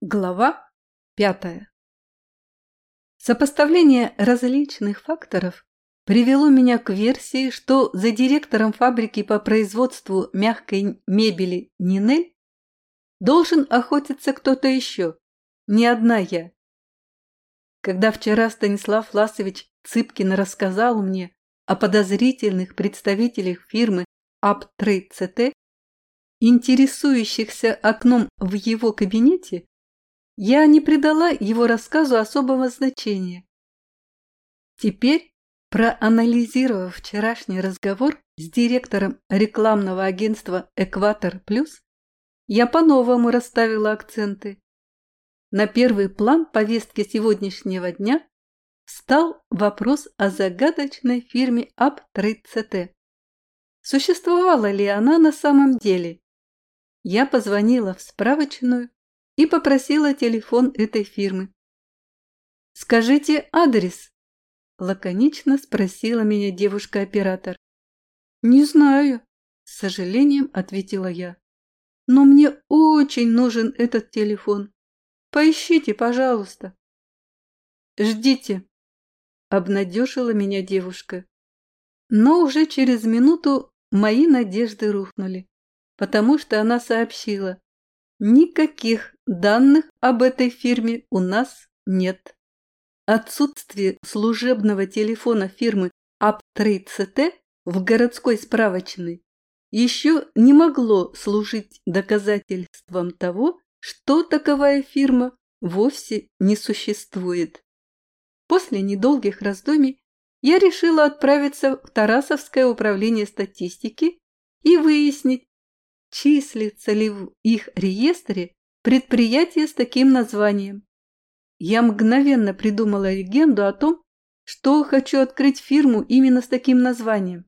Глава пятая. Сопоставление различных факторов привело меня к версии, что за директором фабрики по производству мягкой мебели Нинель должен охотиться кто-то еще, не одна я. Когда вчера Станислав Ласович Цыпкин рассказал мне о подозрительных представителях фирмы АП-30Т, интересующихся окном в его кабинете, я не придала его рассказу особого значения. Теперь, проанализировав вчерашний разговор с директором рекламного агентства «Экватор Плюс», я по-новому расставила акценты. На первый план повестки сегодняшнего дня встал вопрос о загадочной фирме АП-30Т. Существовала ли она на самом деле? Я позвонила в справочную и попросила телефон этой фирмы. «Скажите адрес?» – лаконично спросила меня девушка-оператор. «Не знаю», – с сожалением ответила я. «Но мне очень нужен этот телефон. Поищите, пожалуйста». «Ждите», – обнадежила меня девушка. Но уже через минуту мои надежды рухнули, потому что она сообщила, Никаких данных об этой фирме у нас нет. Отсутствие служебного телефона фирмы Аптрейд ЦТ в городской справочной еще не могло служить доказательством того, что таковая фирма вовсе не существует. После недолгих раздумий я решила отправиться в Тарасовское управление статистики и выяснить, числится ли в их реестре предприятие с таким названием. Я мгновенно придумала легенду о том, что хочу открыть фирму именно с таким названием.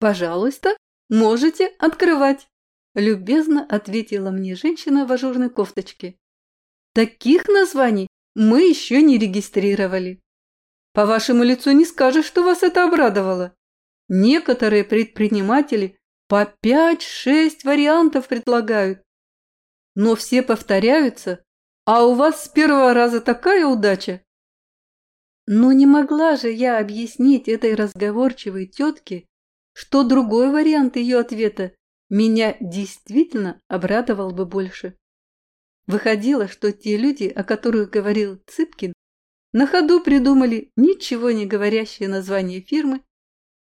«Пожалуйста, можете открывать», – любезно ответила мне женщина в ажурной кофточке. «Таких названий мы еще не регистрировали. По вашему лицу не скажешь, что вас это обрадовало. Некоторые предприниматели по пять-шесть вариантов предлагают. Но все повторяются, а у вас с первого раза такая удача. Но не могла же я объяснить этой разговорчивой тетке, что другой вариант ее ответа меня действительно обрадовал бы больше. Выходило, что те люди, о которых говорил Цыпкин, на ходу придумали ничего не говорящее название фирмы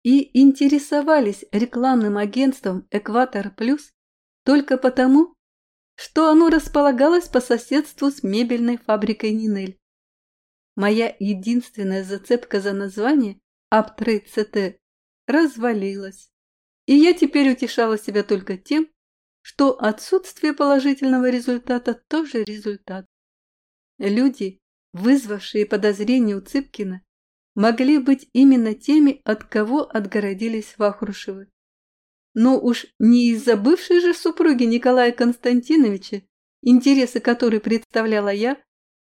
и интересовались рекламным агентством «Экватор Плюс» только потому, что оно располагалось по соседству с мебельной фабрикой «Нинель». Моя единственная зацепка за название «Аптрейд ЦТ» развалилась, и я теперь утешала себя только тем, что отсутствие положительного результата тоже результат. Люди, вызвавшие подозрения у Цыпкина, могли быть именно теми, от кого отгородились Вахрушевы. Но уж не из-за бывшей же супруги Николая Константиновича, интересы которой представляла я,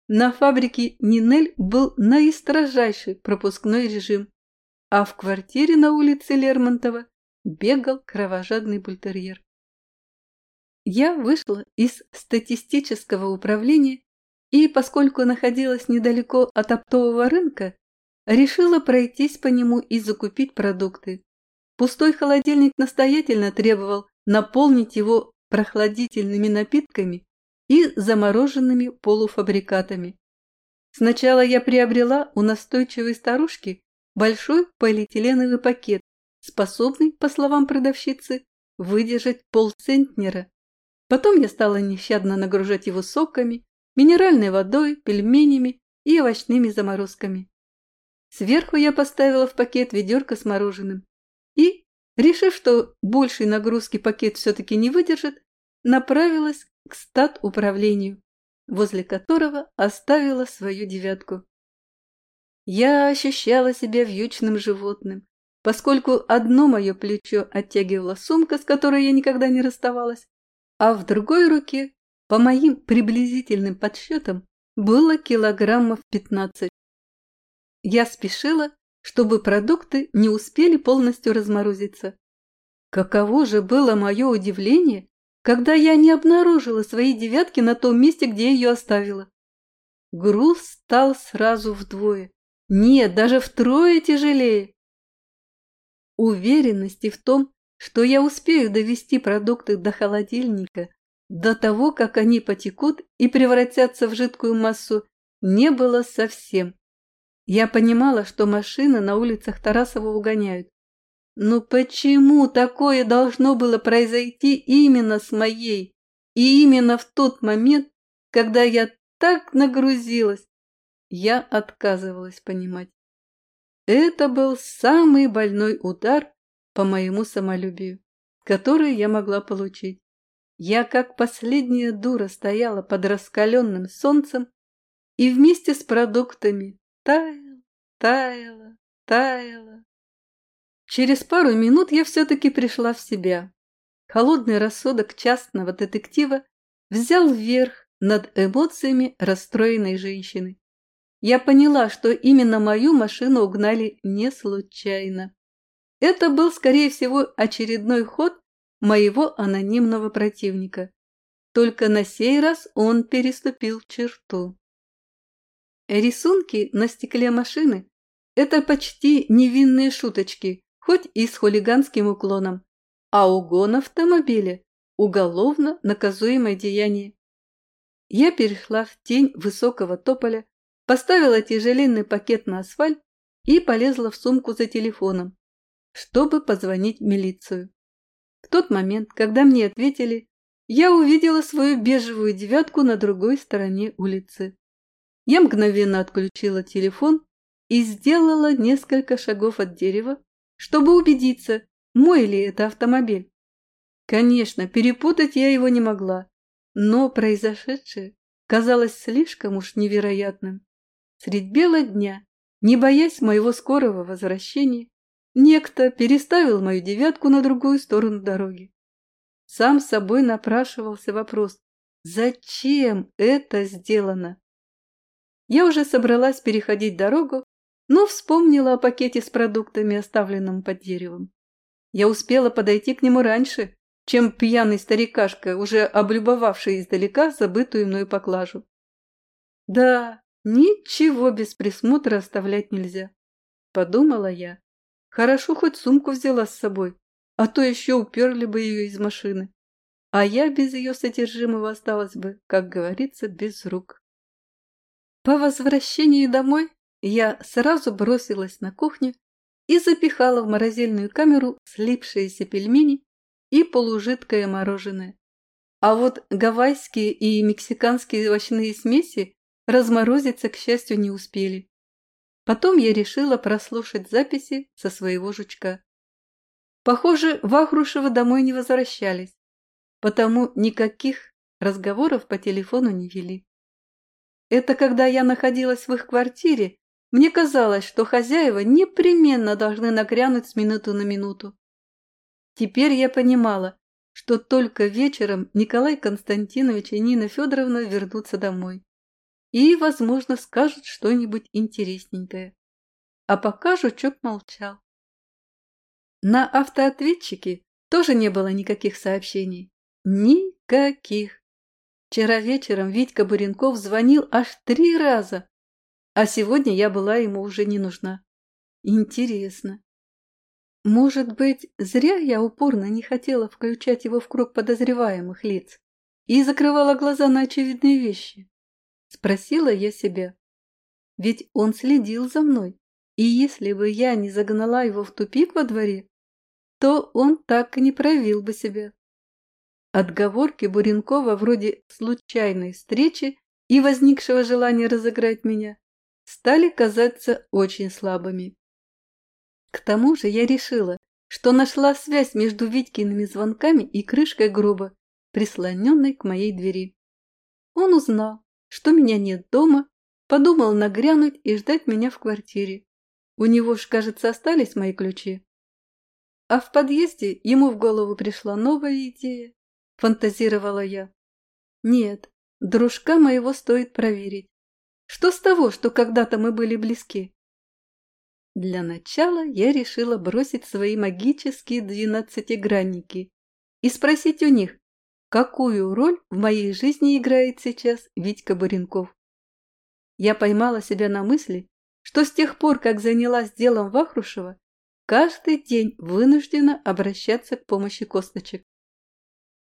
на фабрике Нинель был наистрожайший пропускной режим, а в квартире на улице Лермонтова бегал кровожадный бультерьер. Я вышла из статистического управления и, поскольку находилась недалеко от оптового рынка, Решила пройтись по нему и закупить продукты. Пустой холодильник настоятельно требовал наполнить его прохладительными напитками и замороженными полуфабрикатами. Сначала я приобрела у настойчивой старушки большой полиэтиленовый пакет, способный, по словам продавщицы, выдержать полцентнера. Потом я стала нещадно нагружать его соками, минеральной водой, пельменями и овощными заморозками. Сверху я поставила в пакет ведерко с мороженым и, решив, что большей нагрузки пакет все-таки не выдержит, направилась к стат-управлению, возле которого оставила свою девятку. Я ощущала себя вьючным животным, поскольку одно мое плечо оттягивала сумка, с которой я никогда не расставалась, а в другой руке, по моим приблизительным подсчетам, было килограммов пятнадцать. Я спешила, чтобы продукты не успели полностью разморозиться. Каково же было мое удивление, когда я не обнаружила свои девятки на том месте, где ее оставила. Груз стал сразу вдвое. Нет, даже втрое тяжелее. Уверенности в том, что я успею довести продукты до холодильника до того, как они потекут и превратятся в жидкую массу, не было совсем. Я понимала, что машины на улицах Тарасова угоняют. Но почему такое должно было произойти именно с моей? И именно в тот момент, когда я так нагрузилась, я отказывалась понимать. Это был самый больной удар по моему самолюбию, который я могла получить. Я, как последняя дура, стояла под раскаленным солнцем и вместе с продуктами таяла, таяла, таяла. Через пару минут я все-таки пришла в себя. Холодный рассудок частного детектива взял вверх над эмоциями расстроенной женщины. Я поняла, что именно мою машину угнали не случайно. Это был, скорее всего, очередной ход моего анонимного противника. Только на сей раз он переступил черту. Рисунки на стекле машины – это почти невинные шуточки, хоть и с хулиганским уклоном, а угон автомобиля – уголовно наказуемое деяние. Я перешла в тень высокого тополя, поставила тяжеленный пакет на асфальт и полезла в сумку за телефоном, чтобы позвонить в милицию. В тот момент, когда мне ответили, я увидела свою бежевую девятку на другой стороне улицы. Я мгновенно отключила телефон и сделала несколько шагов от дерева, чтобы убедиться, мой ли это автомобиль. Конечно, перепутать я его не могла, но произошедшее казалось слишком уж невероятным. Средь бела дня, не боясь моего скорого возвращения, Некто переставил мою девятку на другую сторону дороги. Сам собой напрашивался вопрос, зачем это сделано? Я уже собралась переходить дорогу, но вспомнила о пакете с продуктами, оставленном под деревом. Я успела подойти к нему раньше, чем пьяный старикашка, уже облюбовавший издалека забытую мною поклажу. Да, ничего без присмотра оставлять нельзя, подумала я. Хорошо хоть сумку взяла с собой, а то еще уперли бы ее из машины. А я без ее содержимого осталась бы, как говорится, без рук. По возвращении домой я сразу бросилась на кухню и запихала в морозильную камеру слипшиеся пельмени и полужидкое мороженое. А вот гавайские и мексиканские овощные смеси разморозиться, к счастью, не успели. Потом я решила прослушать записи со своего жучка. Похоже, Вахрушева домой не возвращались, потому никаких разговоров по телефону не вели. Это когда я находилась в их квартире, мне казалось, что хозяева непременно должны нагрянуть с минуту на минуту. Теперь я понимала, что только вечером Николай Константинович и Нина Федоровна вернутся домой и, возможно, скажут что-нибудь интересненькое. А пока жучок молчал. На автоответчике тоже не было никаких сообщений. Никаких. Вчера вечером Витька Буренков звонил аж три раза, а сегодня я была ему уже не нужна. Интересно. Может быть, зря я упорно не хотела включать его в круг подозреваемых лиц и закрывала глаза на очевидные вещи. Спросила я себя. Ведь он следил за мной, и если бы я не загнала его в тупик во дворе, то он так и не проявил бы себя. Отговорки Буренкова вроде случайной встречи и возникшего желания разыграть меня стали казаться очень слабыми. К тому же я решила, что нашла связь между Витькиными звонками и крышкой гроба, прислоненной к моей двери. Он узнал, что меня нет дома, подумал нагрянуть и ждать меня в квартире. У него ж, кажется, остались мои ключи. А в подъезде ему в голову пришла новая идея. Фантазировала я. Нет, дружка моего стоит проверить. Что с того, что когда-то мы были близки? Для начала я решила бросить свои магические двенадцатигранники и спросить у них, какую роль в моей жизни играет сейчас Витька Баренков. Я поймала себя на мысли, что с тех пор, как занялась делом Вахрушева, каждый день вынуждена обращаться к помощи косточек.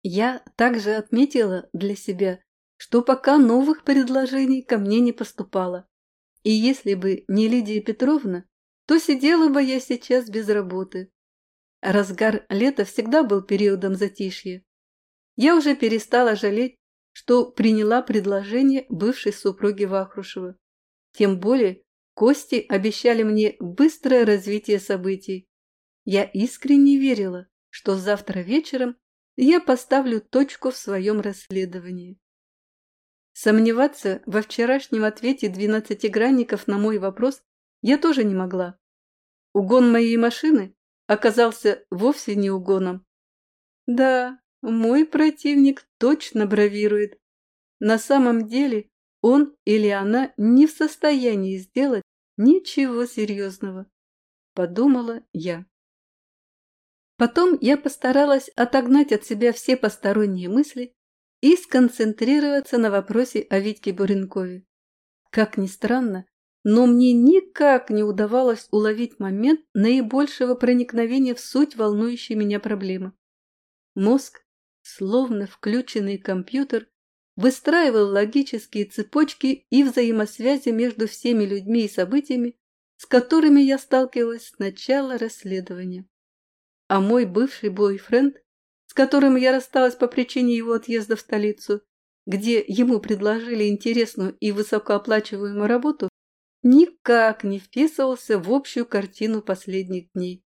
Я также отметила для себя, что пока новых предложений ко мне не поступало. И если бы не Лидия Петровна, то сидела бы я сейчас без работы. Разгар лета всегда был периодом затишья. Я уже перестала жалеть, что приняла предложение бывшей супруги Вахрушева. Тем более, Кости обещали мне быстрое развитие событий. Я искренне верила, что завтра вечером я поставлю точку в своем расследовании. Сомневаться во вчерашнем ответе двенадцатигранников на мой вопрос я тоже не могла. Угон моей машины оказался вовсе не угоном. Да, мой противник точно бравирует. На самом деле он или она не в состоянии сделать ничего серьезного, подумала я. Потом я постаралась отогнать от себя все посторонние мысли и сконцентрироваться на вопросе о Витьке Буренкове. Как ни странно, но мне никак не удавалось уловить момент наибольшего проникновения в суть волнующей меня проблемы. Мозг, словно включенный компьютер, выстраивал логические цепочки и взаимосвязи между всеми людьми и событиями, с которыми я сталкивалась с начала расследования а мой бывший бойфренд, с которым я рассталась по причине его отъезда в столицу, где ему предложили интересную и высокооплачиваемую работу, никак не вписывался в общую картину последних дней.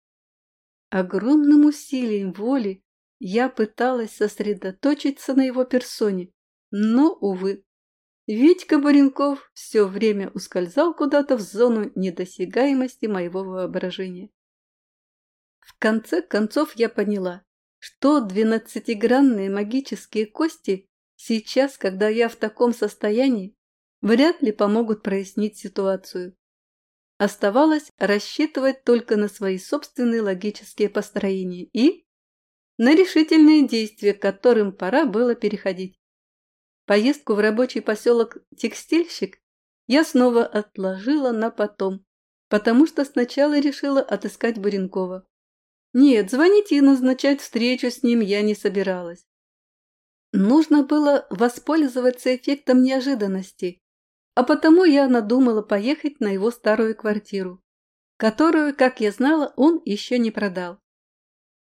Огромным усилием воли я пыталась сосредоточиться на его персоне, но, увы, Витька Баренков все время ускользал куда-то в зону недосягаемости моего воображения. В конце концов я поняла, что двенадцатигранные магические кости сейчас, когда я в таком состоянии, вряд ли помогут прояснить ситуацию. Оставалось рассчитывать только на свои собственные логические построения и на решительные действия, к которым пора было переходить. Поездку в рабочий поселок Текстильщик я снова отложила на потом, потому что сначала решила отыскать Буренкова. Нет, звонить и назначать встречу с ним я не собиралась. Нужно было воспользоваться эффектом неожиданности, а потому я надумала поехать на его старую квартиру, которую, как я знала, он еще не продал.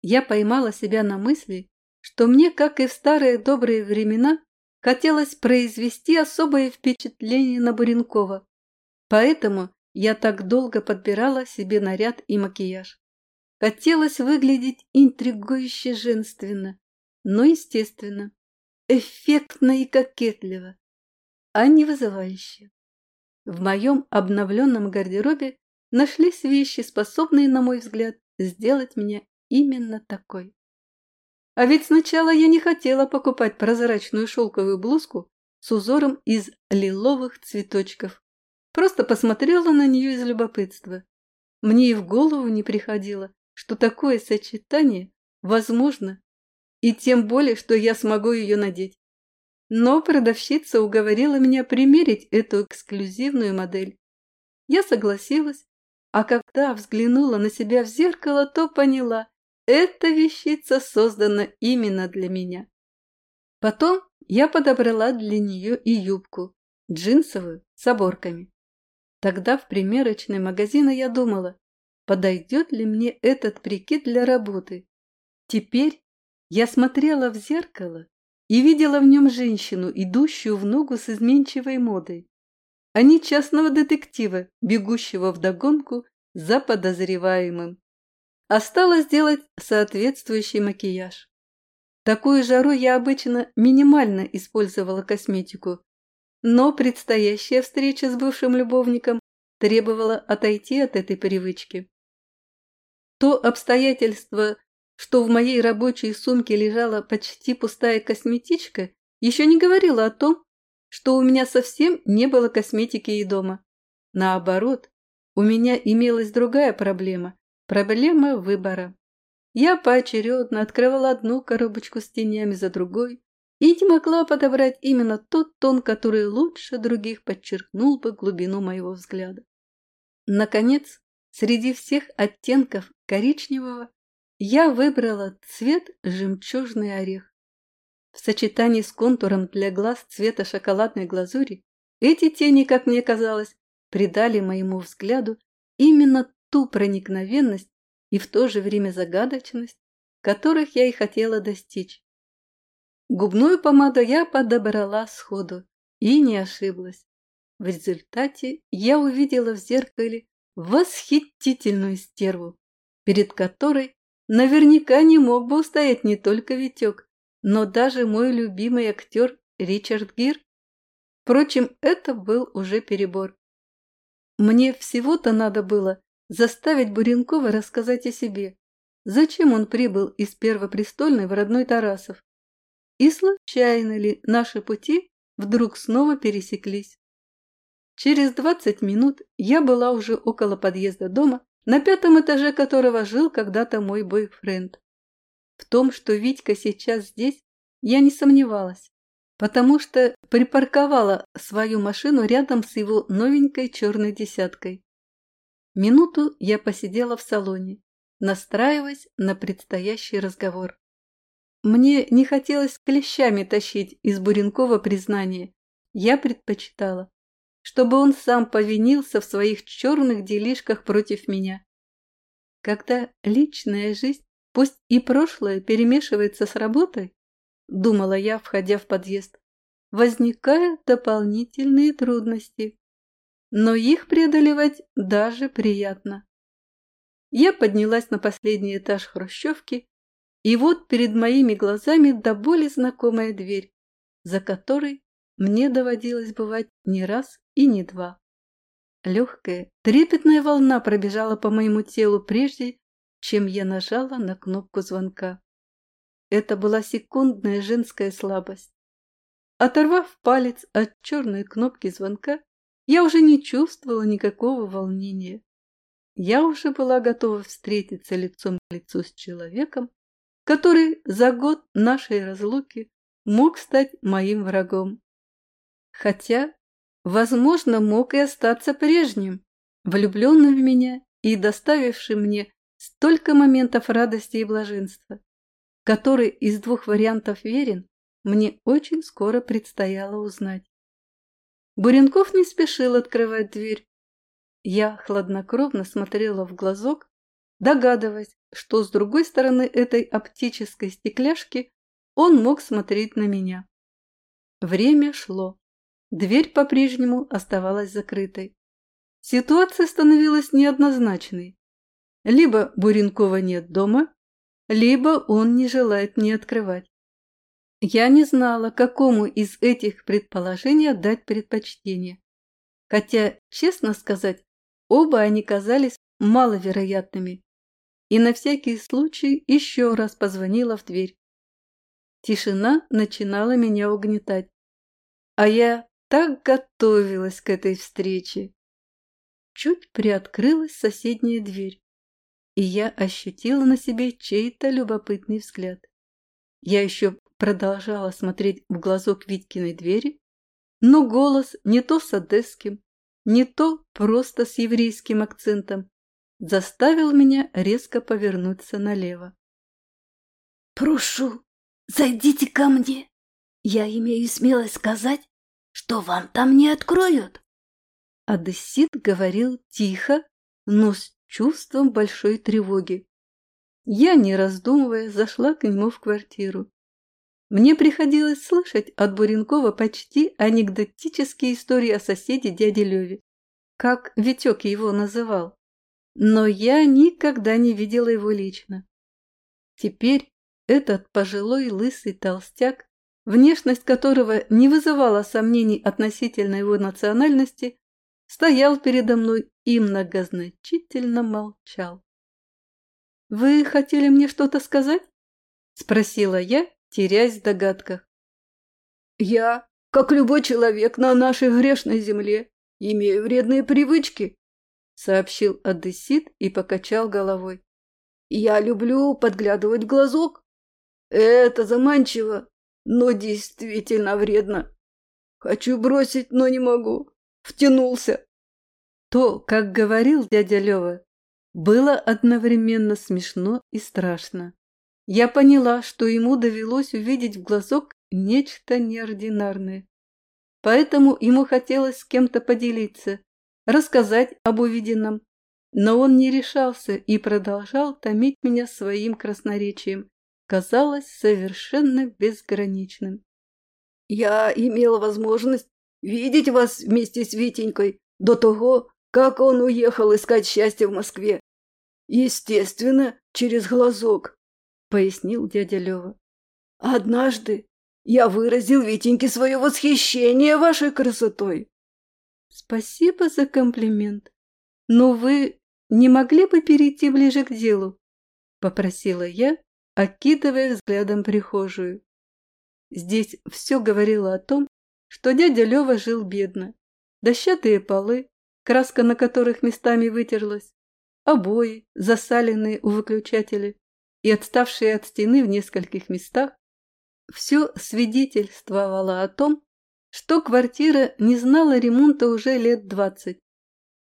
Я поймала себя на мысли, что мне, как и в старые добрые времена, хотелось произвести особое впечатление на Буренкова, поэтому я так долго подбирала себе наряд и макияж. Хотелось выглядеть интригующе женственно, но естественно, эффектно и кокетливо, а не вызывающе. В моем обновленном гардеробе нашлись вещи, способные, на мой взгляд, сделать меня именно такой. А ведь сначала я не хотела покупать прозрачную шелковую блузку с узором из лиловых цветочков. Просто посмотрела на нее из любопытства. Мне и в голову не приходило, что такое сочетание возможно, и тем более, что я смогу ее надеть. Но продавщица уговорила меня примерить эту эксклюзивную модель. Я согласилась, а когда взглянула на себя в зеркало, то поняла, эта вещица создана именно для меня. Потом я подобрала для нее и юбку, джинсовую, с оборками. Тогда в примерочной магазина я думала, подойдет ли мне этот прикид для работы. Теперь я смотрела в зеркало и видела в нем женщину, идущую в ногу с изменчивой модой, а не частного детектива, бегущего вдогонку за подозреваемым. Осталось сделать соответствующий макияж. Такую жару я обычно минимально использовала косметику, но предстоящая встреча с бывшим любовником требовала отойти от этой привычки. То обстоятельство, что в моей рабочей сумке лежала почти пустая косметичка, еще не говорило о том, что у меня совсем не было косметики и дома. Наоборот, у меня имелась другая проблема – проблема выбора. Я поочередно открывала одну коробочку с тенями за другой, и не могла подобрать именно тот тон, который лучше других подчеркнул бы глубину моего взгляда. Наконец, среди всех оттенков коричневого я выбрала цвет жемчужный орех. В сочетании с контуром для глаз цвета шоколадной глазури эти тени, как мне казалось, придали моему взгляду именно ту проникновенность и в то же время загадочность, которых я и хотела достичь. Губную помаду я подобрала сходу и не ошиблась. В результате я увидела в зеркале восхитительную стерву, перед которой наверняка не мог бы устоять не только Витек, но даже мой любимый актер Ричард Гир. Впрочем, это был уже перебор. Мне всего-то надо было заставить Буренкова рассказать о себе, зачем он прибыл из Первопрестольной в родной Тарасов, и случайно ли наши пути вдруг снова пересеклись. Через двадцать минут я была уже около подъезда дома, на пятом этаже которого жил когда-то мой бойфренд. В том, что Витька сейчас здесь, я не сомневалась, потому что припарковала свою машину рядом с его новенькой черной десяткой. Минуту я посидела в салоне, настраиваясь на предстоящий разговор. Мне не хотелось клещами тащить из Буренкова признание. Я предпочитала, чтобы он сам повинился в своих черных делишках против меня. Когда личная жизнь, пусть и прошлое, перемешивается с работой, думала я, входя в подъезд, возникают дополнительные трудности. Но их преодолевать даже приятно. Я поднялась на последний этаж хрущевки и вот перед моими глазами до боли знакомая дверь, за которой мне доводилось бывать не раз и не два. Легкая, трепетная волна пробежала по моему телу прежде, чем я нажала на кнопку звонка. Это была секундная женская слабость. Оторвав палец от черной кнопки звонка, я уже не чувствовала никакого волнения. Я уже была готова встретиться лицом к лицу с человеком, который за год нашей разлуки мог стать моим врагом. Хотя, возможно, мог и остаться прежним, влюбленным в меня и доставившим мне столько моментов радости и блаженства, который из двух вариантов верен, мне очень скоро предстояло узнать. Буренков не спешил открывать дверь. Я хладнокровно смотрела в глазок, догадываясь, что с другой стороны этой оптической стекляшки он мог смотреть на меня. Время шло. Дверь по-прежнему оставалась закрытой. Ситуация становилась неоднозначной. Либо Буренкова нет дома, либо он не желает мне открывать. Я не знала, какому из этих предположений отдать предпочтение. Хотя, честно сказать, оба они казались маловероятными и на всякий случай еще раз позвонила в дверь. Тишина начинала меня угнетать, а я так готовилась к этой встрече. Чуть приоткрылась соседняя дверь, и я ощутила на себе чей-то любопытный взгляд. Я еще продолжала смотреть в глазок Витькиной двери, но голос не то с одесским, не то просто с еврейским акцентом заставил меня резко повернуться налево. «Прошу, зайдите ко мне. Я имею смелость сказать, что вам там не откроют». Одессит говорил тихо, но с чувством большой тревоги. Я, не раздумывая, зашла к нему в квартиру. Мне приходилось слышать от Буренкова почти анекдотические истории о соседе дяде Леве, как Витек его называл но я никогда не видела его лично. Теперь этот пожилой лысый толстяк, внешность которого не вызывала сомнений относительно его национальности, стоял передо мной и многозначительно молчал. «Вы хотели мне что-то сказать?» – спросила я, теряясь в догадках. «Я, как любой человек на нашей грешной земле, имею вредные привычки», сообщил одессит и покачал головой. «Я люблю подглядывать в глазок. Это заманчиво. Но действительно вредно. Хочу бросить, но не могу. Втянулся. То, как говорил дядя Лева, было одновременно смешно и страшно. Я поняла, что ему довелось увидеть в глазок нечто неординарное. Поэтому ему хотелось с кем-то поделиться, рассказать об увиденном. Но он не решался и продолжал томить меня своим красноречием, казалось совершенно безграничным. «Я имел возможность видеть вас вместе с Витенькой до того, как он уехал искать счастье в Москве. Естественно, через глазок», — пояснил дядя Лева. «Однажды я выразил Витеньке свое восхищение вашей красотой». «Спасибо за комплимент. Но вы не могли бы перейти ближе к делу?» — попросила я, окидывая взглядом прихожую. Здесь все говорило о том, что дядя Лева жил бедно. Дощатые полы, краска на которых местами вытерлась, обои, засаленные у выключателя и отставшие от стены в нескольких местах, все свидетельствовало о том, что квартира не знала ремонта уже лет двадцать.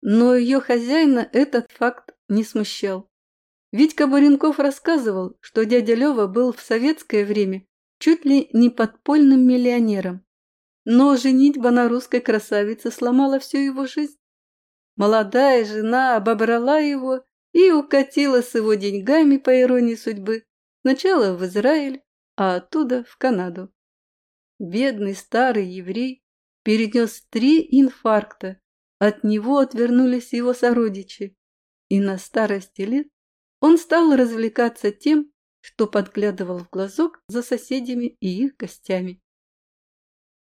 Но ее хозяина этот факт не смущал. Витька Буренков рассказывал, что дядя Лева был в советское время чуть ли не подпольным миллионером. Но женитьба на русской красавице сломала всю его жизнь. Молодая жена обобрала его и укатила с его деньгами, по иронии судьбы, сначала в Израиль, а оттуда в Канаду. Бедный старый еврей перенес три инфаркта, от него отвернулись его сородичи, и на старости лет он стал развлекаться тем, что подглядывал в глазок за соседями и их гостями.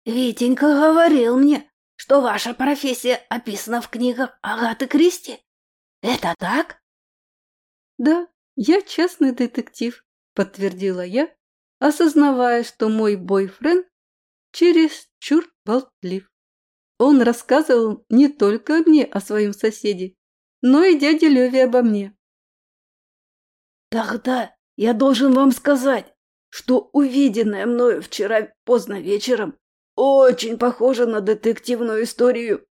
«Витенька говорил мне, что ваша профессия описана в книгах Агаты Кристи. Это так?» «Да, я частный детектив», — подтвердила я, осознавая, что мой бойфренд чересчур болтлив. Он рассказывал не только мне о своем соседе, но и дяде Леве обо мне. «Тогда я должен вам сказать, что увиденное мною вчера поздно вечером очень похоже на детективную историю.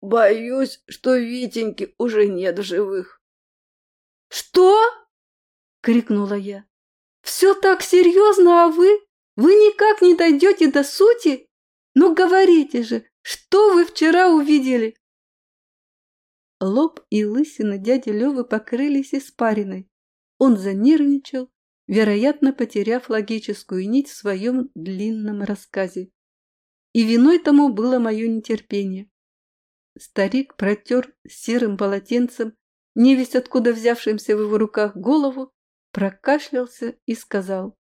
Боюсь, что Витеньки уже нет в живых». «Что?» — крикнула я. «Все так серьезно, а вы? Вы никак не дойдете до сути? Ну говорите же, что вы вчера увидели?» Лоб и лысина дяди Левы покрылись испариной. Он занервничал, вероятно, потеряв логическую нить в своем длинном рассказе. И виной тому было мое нетерпение. Старик протер серым полотенцем, невесть откуда взявшимся в его руках голову, прокашлялся и сказал.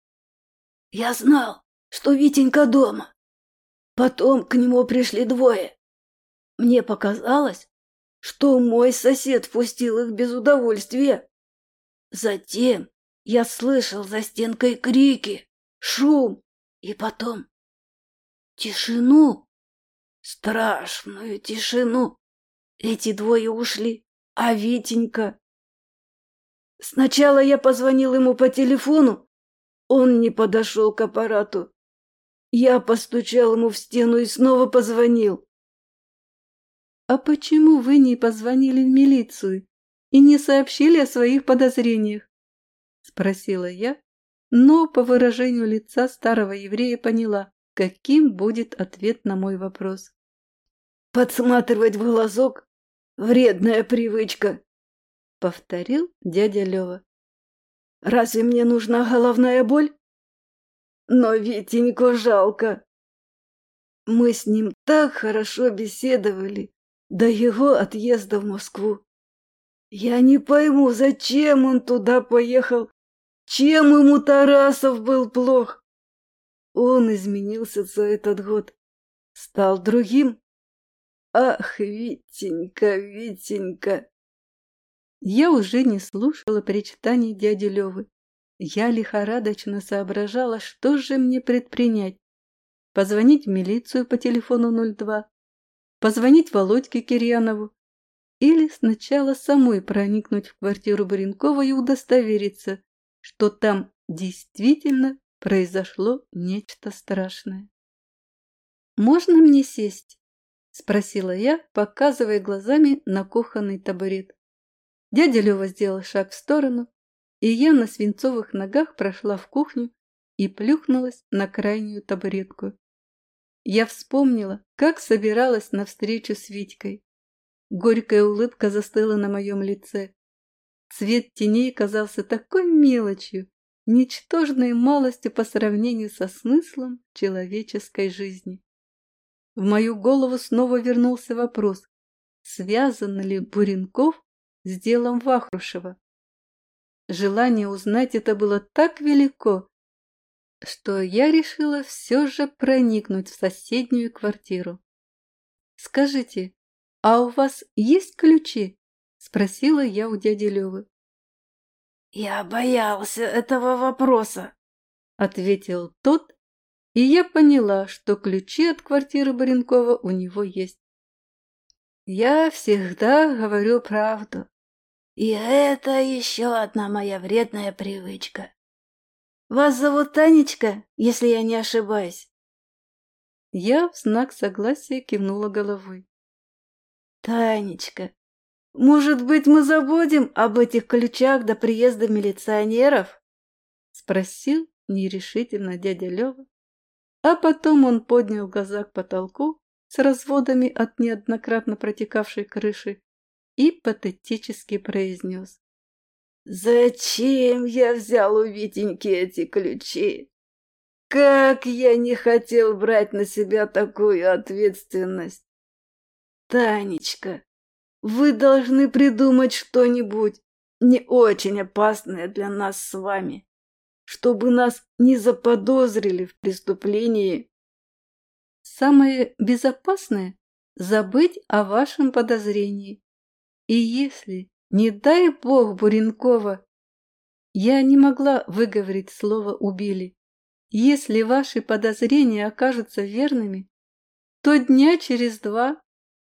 «Я знал, что Витенька дома. Потом к нему пришли двое. Мне показалось, что мой сосед впустил их без удовольствия. Затем я слышал за стенкой крики, шум и потом тишину, страшную тишину. Эти двое ушли, а Витенька Сначала я позвонил ему по телефону. Он не подошел к аппарату. Я постучал ему в стену и снова позвонил. «А почему вы не позвонили в милицию и не сообщили о своих подозрениях?» – спросила я, но по выражению лица старого еврея поняла, каким будет ответ на мой вопрос. «Подсматривать в глазок – вредная привычка», — повторил дядя Лева. «Разве мне нужна головная боль? Но Витеньку жалко. Мы с ним так хорошо беседовали до его отъезда в Москву. Я не пойму, зачем он туда поехал, чем ему Тарасов был плох. Он изменился за этот год, стал другим. Ах, Витенька, Витенька! Я уже не слушала причитаний дяди Левы. Я лихорадочно соображала, что же мне предпринять. Позвонить в милицию по телефону 02, позвонить Володьке Кирьянову или сначала самой проникнуть в квартиру Баренкова и удостовериться, что там действительно произошло нечто страшное. «Можно мне сесть?» – спросила я, показывая глазами на кухонный табурет. Дядя Лёва сделал шаг в сторону, и я на свинцовых ногах прошла в кухню и плюхнулась на крайнюю табуретку. Я вспомнила, как собиралась на встречу с Витькой. Горькая улыбка застыла на моем лице. Цвет теней казался такой мелочью, ничтожной малостью по сравнению со смыслом человеческой жизни. В мою голову снова вернулся вопрос, связан ли Буренков с делом Вахрушева. Желание узнать это было так велико, что я решила все же проникнуть в соседнюю квартиру. «Скажите, а у вас есть ключи?» – спросила я у дяди Левы. «Я боялся этого вопроса», – ответил тот, и я поняла, что ключи от квартиры Баренкова у него есть. «Я всегда говорю правду. И это еще одна моя вредная привычка. Вас зовут Танечка, если я не ошибаюсь?» Я в знак согласия кивнула головой. «Танечка, может быть, мы забудем об этих ключах до приезда милиционеров?» Спросил нерешительно дядя Лева. А потом он поднял глаза к потолку с разводами от неоднократно протекавшей крыши и патетически произнес. «Зачем я взял у Витеньки эти ключи? Как я не хотел брать на себя такую ответственность! Танечка, вы должны придумать что-нибудь не очень опасное для нас с вами, чтобы нас не заподозрили в преступлении. Самое безопасное – забыть о вашем подозрении. И если, не дай бог, Буренкова, я не могла выговорить слово «убили», если ваши подозрения окажутся верными, то дня через два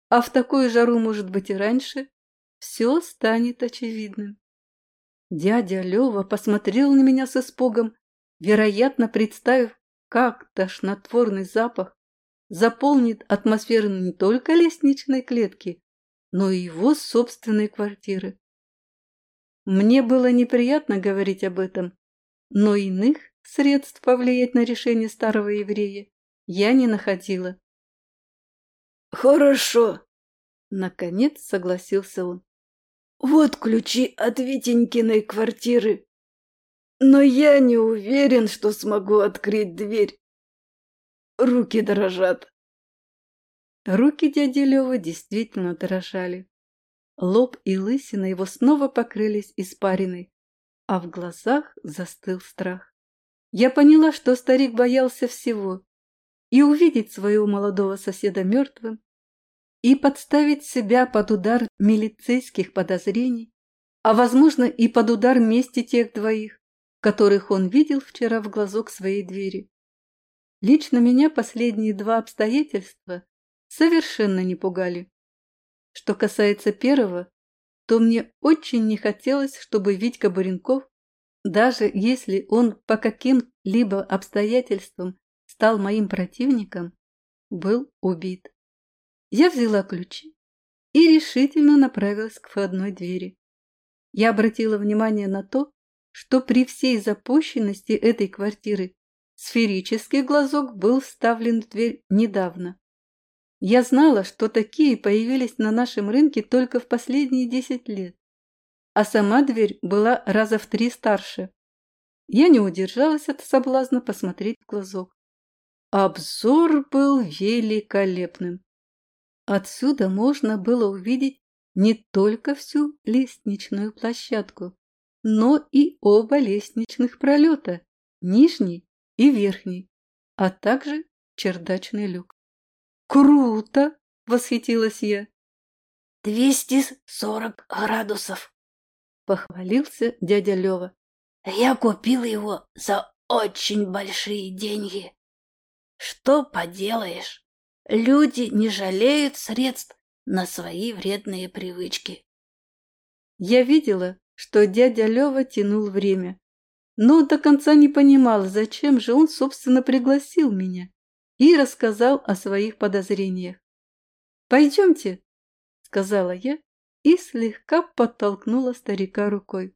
а в такую жару, может быть, и раньше, все станет очевидным. Дядя Лева посмотрел на меня с испугом, вероятно, представив, как тошнотворный запах заполнит атмосферу не только лестничной клетки, но и его собственной квартиры. Мне было неприятно говорить об этом, но иных средств повлиять на решение старого еврея я не находила. «Хорошо», — наконец согласился он. «Вот ключи от Витенькиной квартиры. Но я не уверен, что смогу открыть дверь. Руки дрожат». Руки дяди Лёвы действительно дрожали. Лоб и лысина его снова покрылись испариной, а в глазах застыл страх. Я поняла, что старик боялся всего и увидеть своего молодого соседа мертвым, и подставить себя под удар милицейских подозрений, а, возможно, и под удар мести тех двоих, которых он видел вчера в глазок своей двери. Лично меня последние два обстоятельства совершенно не пугали. Что касается первого, то мне очень не хотелось, чтобы Витька Буренков, даже если он по каким-либо обстоятельствам стал моим противником, был убит. Я взяла ключи и решительно направилась к входной двери. Я обратила внимание на то, что при всей запущенности этой квартиры сферический глазок был вставлен в дверь недавно. Я знала, что такие появились на нашем рынке только в последние десять лет, а сама дверь была раза в три старше. Я не удержалась от соблазна посмотреть в глазок. Обзор был великолепным. Отсюда можно было увидеть не только всю лестничную площадку, но и оба лестничных пролета, нижний и верхний, а также чердачный люк. «Круто!» – восхитилась я. «Двести сорок градусов!» – похвалился дядя Лева. «Я купил его за очень большие деньги. Что поделаешь?» Люди не жалеют средств на свои вредные привычки. Я видела, что дядя Лева тянул время. но до конца не понимал, зачем же он, собственно, пригласил меня и рассказал о своих подозрениях. «Пойдемте», — сказала я и слегка подтолкнула старика рукой.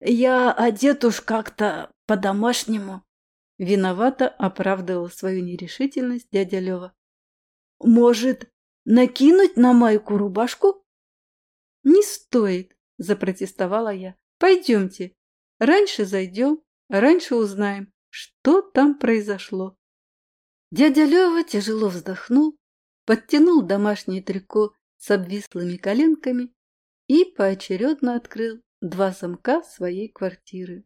«Я одет уж как-то по-домашнему», — виновато оправдывал свою нерешительность дядя Лева. «Может, накинуть на майку рубашку?» «Не стоит», — запротестовала я. «Пойдемте. Раньше зайдем, раньше узнаем, что там произошло». Дядя Лева тяжело вздохнул, подтянул домашнее трико с обвислыми коленками и поочередно открыл два замка своей квартиры.